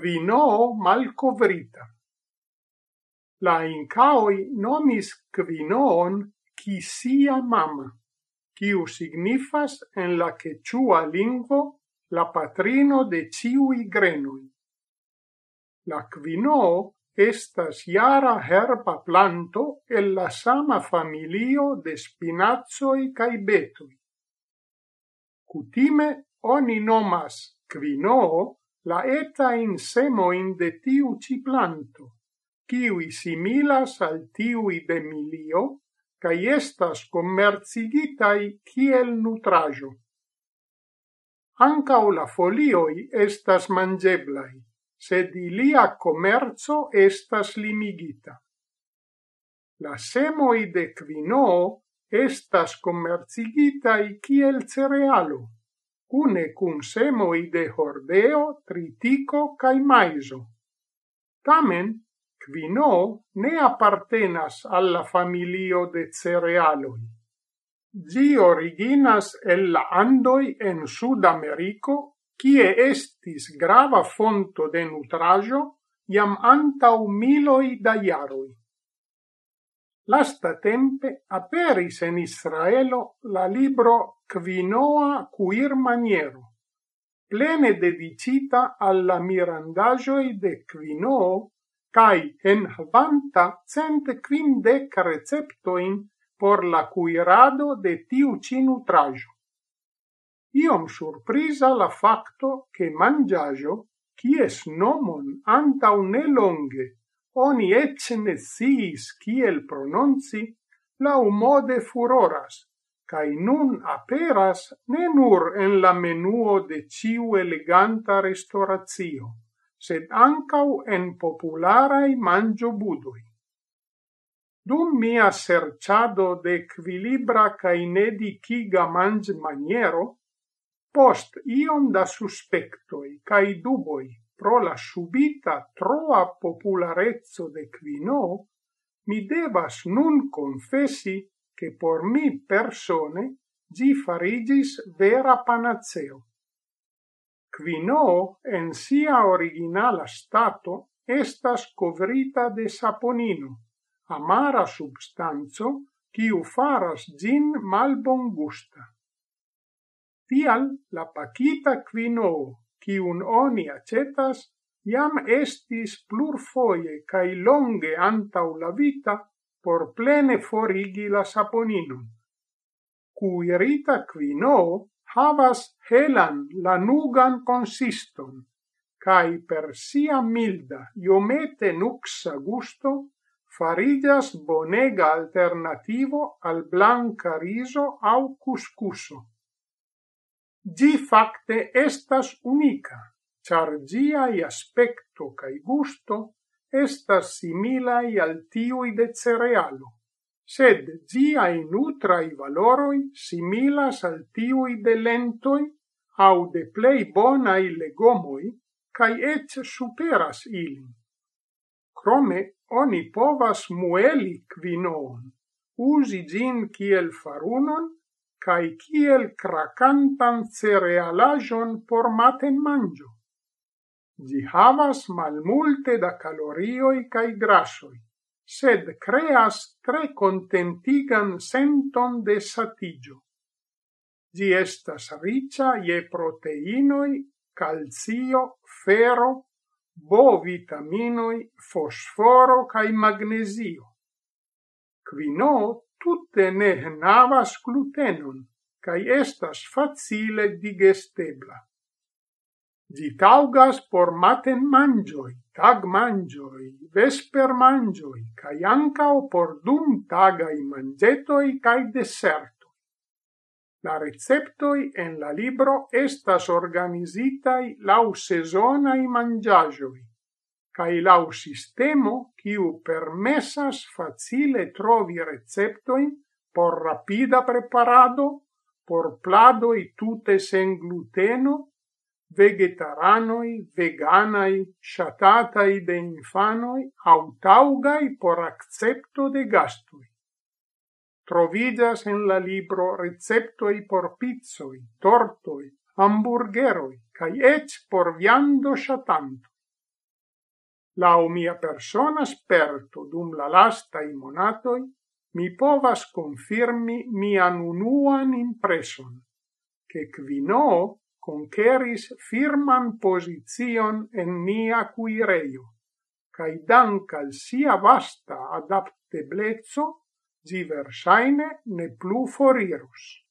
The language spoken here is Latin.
quino malcovrita. La incaoi nomis quinoon kisia mama, quiu signifas en la quechua lingvo la patrino de ciui grenui. La quino estas iara herba planto el la sama familio de spinazzoi cae betui. Cutime oni nomas quinoo la etta in de tiu ci planto, kiwi similas al tiui de milio, cae estas commercigitai kiel nutrajo. Ancao la folioi estas mangeblai, sed ilia commerzo estas limigita. La semoi de quinoo estas commercigitai kiel cerealo, cune cum semoi de hordeo, tritico cae maiso. Tamen, quino ne appartenas alla familio de cerealoi. Gi originas el la Andoi en Sud Americo, kie estis grava fonto de nutrajo iam antau miloi da iaroi lasta tempe aperis en Israelo la libro Quinoa cuir maniero, plene dedicita alla mirandagioi de Quinoa, cae enhavanta cent quindec receptoin por la cuirado de tiu ci. Iom surprisa la facto che mangiajo, quies nomon anta un nelonge oni ecce ne siis kiel prononci, lau mode furoras, cae nun aperas ne nur en la menuo de ciu eleganta restauratio, sed ancau en popularai mangio budui. Dum mia serciado de equilibra cae nediciga mangi maniero, post iom da suspectoi cae duboi pro la subita troa popularezzo de Quino, mi devas nun confessi che por mi persone gi farigis vera panaceo. Quino en sia originala stato estas covrita de saponino, amara substanzo, quiu faras gin malbon gusta. Tial la pacita quinoo kiun oni acetas, iam estis plurfoje cae longe antau la vita por plene forigi la saponinum. Cuirita quino havas helan lanugan consiston, cae per sia milda iomete nuxa gusto farigas bonega alternativo al blanca riso au cuscuso. Gi facte estas unica, char giai aspecto cae gusto estas similai al tiui de cerealo, sed giai nutrai valoroi similas al tiui de lentoi au de plei bonai legomoi, cae ec superas ilin. Crome, oni povas mueli quinoon, usi gin kiel farunon cae kiel cracantan cerealajon por maten mangio. Gi havas malmulte da calorioi cae grasoi, sed creas tre contentigan senton de satigio. Gi estas ricia ie proteinoi, calcio, ferro, bo vitaminoi, fosforo cae magnesio. Quino tutte ne navas glutenon, cae estas facile digestebla. Gi taugas por maten mangioi, tag mangioi, vesper mangioi, cae ancao por dum tagai mangetoi cae deserto. La receptoi en la libro estas organizitai lau sezonai mangiagioi cae lau sistemo quiu permessas facile trovi receptoin por rapida preparado, por pladoi tute sen gluteno, vegetaranoi, veganai, shatatai de infanoi, autaugai por accepto de gastui. Trovidas en la libro receptoi por pizzoi, tortoi, hamburgeroi, cae ec por viando shatanto. Lau mia persona sperto dum la lastai monatoi, mi povas confirmi mian unuan impreson, che Quino conqueris firman posizion en nia cuireio, cae dank al sia vasta adapteblezzo, zi versaine ne plu forirus.